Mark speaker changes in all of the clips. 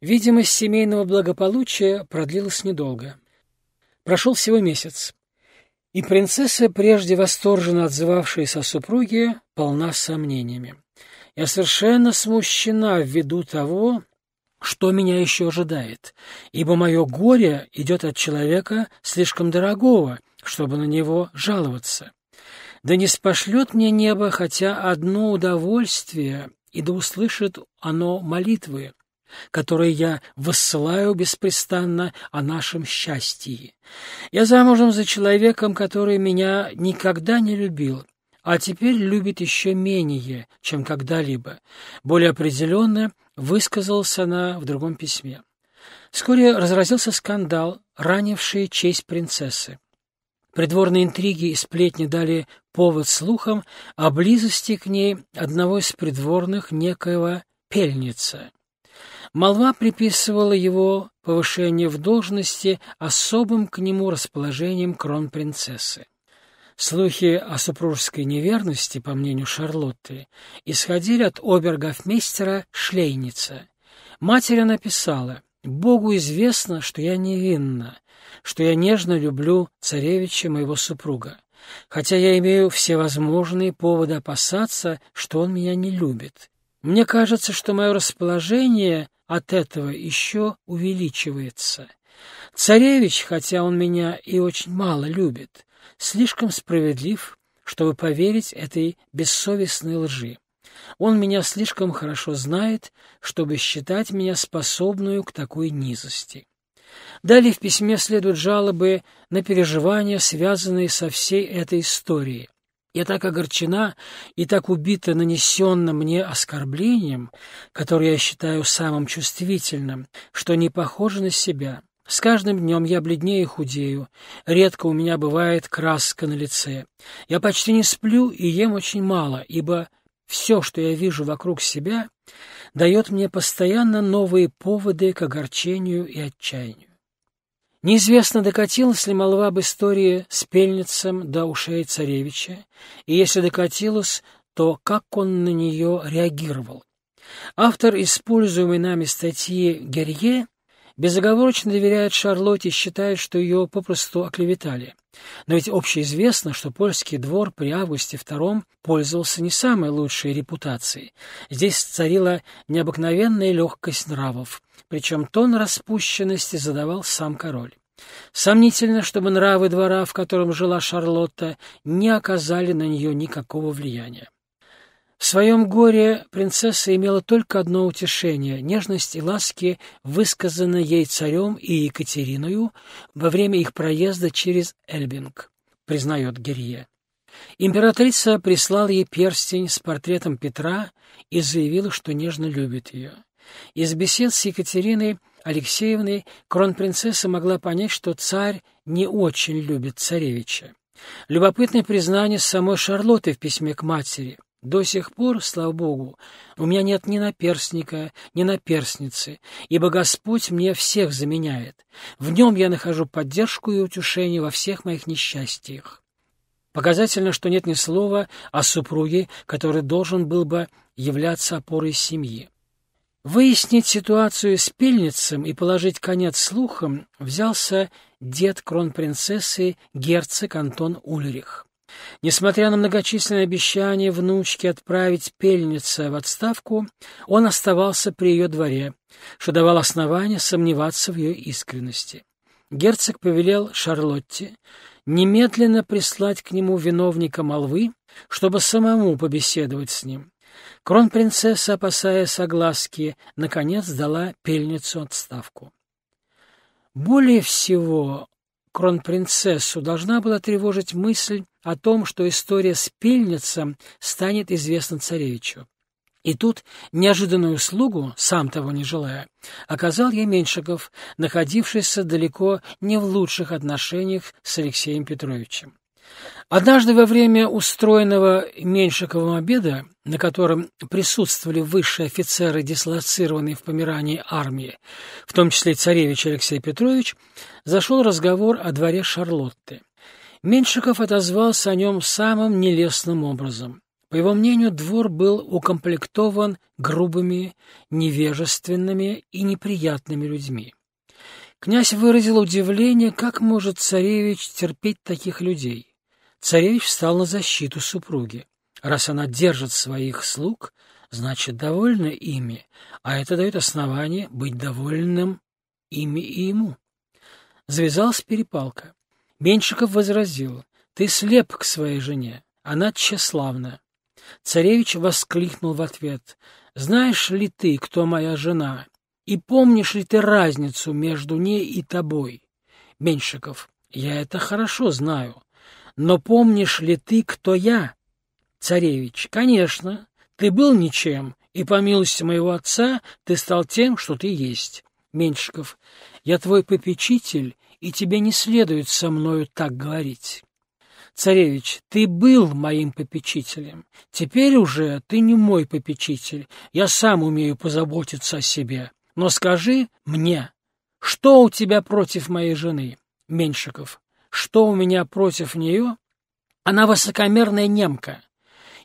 Speaker 1: Видимость семейного благополучия продлилась недолго. Прошел всего месяц, и принцесса, прежде восторженно отзывавшаяся о супруге, полна сомнениями. Я совершенно смущена ввиду того, что меня еще ожидает, ибо мое горе идет от человека слишком дорогого, чтобы на него жаловаться. Да не спошлет мне небо хотя одно удовольствие, и да услышит оно молитвы, которые я высылаю беспрестанно о нашем счастье. Я замужем за человеком, который меня никогда не любил, а теперь любит еще менее, чем когда-либо. Более определенно высказался она в другом письме. Вскоре разразился скандал, ранивший честь принцессы. Придворные интриги и сплетни дали повод слухам о близости к ней одного из придворных некоего Пельница. Молва приписывала его повышение в должности особым к нему расположением кронпринцессы. Слухи о супружеской неверности, по мнению Шарлотты, исходили от обергофмейстера Шлейница. Матери написала «Богу известно, что я невинна, что я нежно люблю царевича моего супруга, хотя я имею всевозможные поводы опасаться, что он меня не любит. Мне кажется, что мое расположение от этого еще увеличивается. Царевич, хотя он меня и очень мало любит, слишком справедлив, чтобы поверить этой бессовестной лжи. Он меня слишком хорошо знает, чтобы считать меня способную к такой низости. Далее в письме следуют жалобы на переживания, связанные со всей этой историей. Я так огорчена и так убита нанесенным мне оскорблением, которое я считаю самым чувствительным, что не похоже на себя. С каждым днем я бледнее и худею, редко у меня бывает краска на лице. Я почти не сплю и ем очень мало, ибо все, что я вижу вокруг себя, дает мне постоянно новые поводы к огорчению и отчаянию. Неизвестно, докатилась ли молва об истории с пельницем до ушей царевича, и если докатилась, то как он на нее реагировал. Автор используемой нами статьи Герье безоговорочно доверяет Шарлотте и считает, что ее попросту оклеветали. Но ведь общеизвестно, что польский двор при Августе II пользовался не самой лучшей репутацией. Здесь царила необыкновенная легкость нравов, причем тон распущенности задавал сам король. Сомнительно, чтобы нравы двора, в котором жила Шарлотта, не оказали на нее никакого влияния. В своем горе принцесса имела только одно утешение — нежность и ласки, высказанные ей царем и Екатериною во время их проезда через Эльбинг, признает Герье. Императрица прислала ей перстень с портретом Петра и заявила, что нежно любит ее. Из бесед с Екатериной Алексеевной кронпринцесса могла понять, что царь не очень любит царевича. Любопытное признание самой Шарлотты в письме к матери. До сих пор, слава Богу, у меня нет ни наперстника, ни наперстницы, ибо Господь мне всех заменяет. В нем я нахожу поддержку и утешение во всех моих несчастьях. Показательно, что нет ни слова о супруге, который должен был бы являться опорой семьи. Выяснить ситуацию с пельницем и положить конец слухам взялся дед кронпринцессы герцог Антон Ульрих. Несмотря на многочисленные обещания внучки отправить пельница в отставку, он оставался при ее дворе, что давало основания сомневаться в ее искренности. Герцог повелел Шарлотте немедленно прислать к нему виновника молвы, чтобы самому побеседовать с ним. Кронпринцесса, опасаясь огласки, наконец дала пельницу отставку. Более всего кронпринцессу должна была тревожить мысль о том, что история с пельницем станет известна царевичу. И тут неожиданную услугу, сам того не желая, оказал ей Меньшиков, находившийся далеко не в лучших отношениях с Алексеем Петровичем. Однажды во время устроенного Меньшиковым обеда, на котором присутствовали высшие офицеры, дислоцированные в Померании армии, в том числе царевич Алексей Петрович, зашел разговор о дворе Шарлотты. Меньшиков отозвался о нем самым нелестным образом. По его мнению, двор был укомплектован грубыми, невежественными и неприятными людьми. Князь выразил удивление, как может царевич терпеть таких людей. Царевич встал на защиту супруги. Раз она держит своих слуг, значит, довольна ими, а это дает основание быть довольным ими и ему. Завязалась перепалка. Меньшиков возразил, «Ты слеп к своей жене, она тщеславна». Царевич воскликнул в ответ, «Знаешь ли ты, кто моя жена, и помнишь ли ты разницу между ней и тобой?» Меньшиков, «Я это хорошо знаю, но помнишь ли ты, кто я?» Царевич, «Конечно, ты был ничем, и по милости моего отца ты стал тем, что ты есть». Меньшиков, «Я твой попечитель, и тебе не следует со мною так говорить». Царевич, ты был моим попечителем. Теперь уже ты не мой попечитель. Я сам умею позаботиться о себе. Но скажи мне, что у тебя против моей жены? Меньшиков, что у меня против нее? Она высокомерная немка.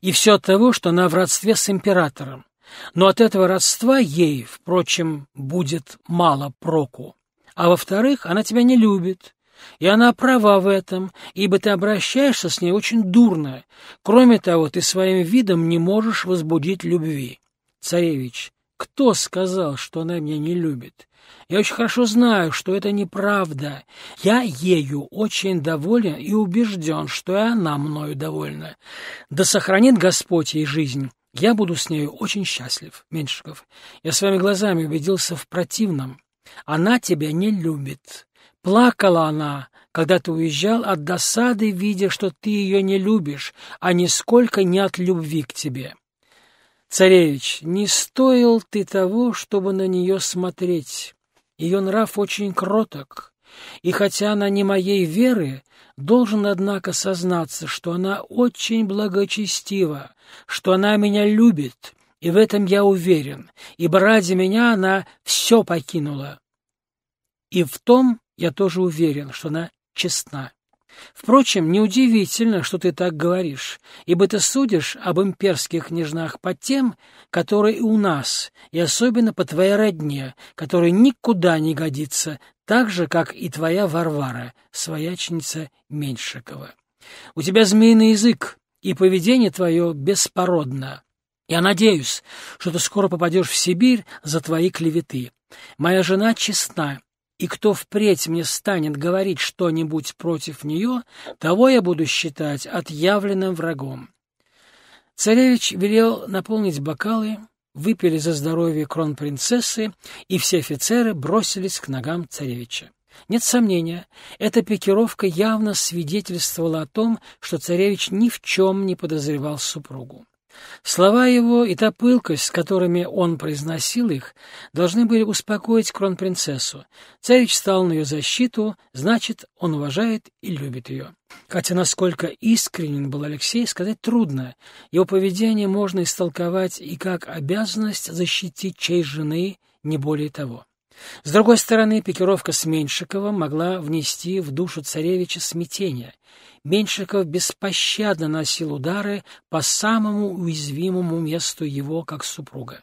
Speaker 1: И все от того, что она в родстве с императором. Но от этого родства ей, впрочем, будет мало проку. А во-вторых, она тебя не любит, и она права в этом, ибо ты обращаешься с ней очень дурно. Кроме того, ты своим видом не можешь возбудить любви. Царевич, кто сказал, что она меня не любит? Я очень хорошо знаю, что это неправда. Я ею очень доволен и убежден, что и она мною довольна. Да сохранит Господь ей жизнь. Я буду с нею очень счастлив, Меньшиков. Я своими глазами убедился в противном. Она тебя не любит. Плакала она, когда ты уезжал от досады, видя, что ты ее не любишь, а нисколько не от любви к тебе. Царевич, не стоил ты того, чтобы на нее смотреть. Ее нрав очень кроток, и хотя она не моей веры, должен, однако, сознаться, что она очень благочестива, что она меня любит, и в этом я уверен, ибо ради меня она все покинула. И в том, я тоже уверен, что она честна. Впрочем, неудивительно, что ты так говоришь, ибо ты судишь об имперских княжнах по тем, которые у нас, и особенно по твоей родне, которая никуда не годится, так же, как и твоя Варвара, свояченица Меньшикова. У тебя змеиный язык, и поведение твое беспородно. Я надеюсь, что ты скоро попадешь в Сибирь за твои клеветы. Моя жена честна, и кто впредь мне станет говорить что-нибудь против нее, того я буду считать отъявленным врагом. Царевич велел наполнить бокалы, выпили за здоровье кронпринцессы, и все офицеры бросились к ногам царевича. Нет сомнения, эта пикировка явно свидетельствовала о том, что царевич ни в чем не подозревал супругу. Слова его и та пылкость, с которыми он произносил их, должны были успокоить кронпринцессу. Царич стал на ее защиту, значит, он уважает и любит ее. Хотя насколько искренен был Алексей, сказать трудно. Его поведение можно истолковать и как обязанность защитить честь жены, не более того. С другой стороны, пикировка с Меньшиковым могла внести в душу царевича смятение. Меньшиков беспощадно носил удары по самому уязвимому месту его, как супруга.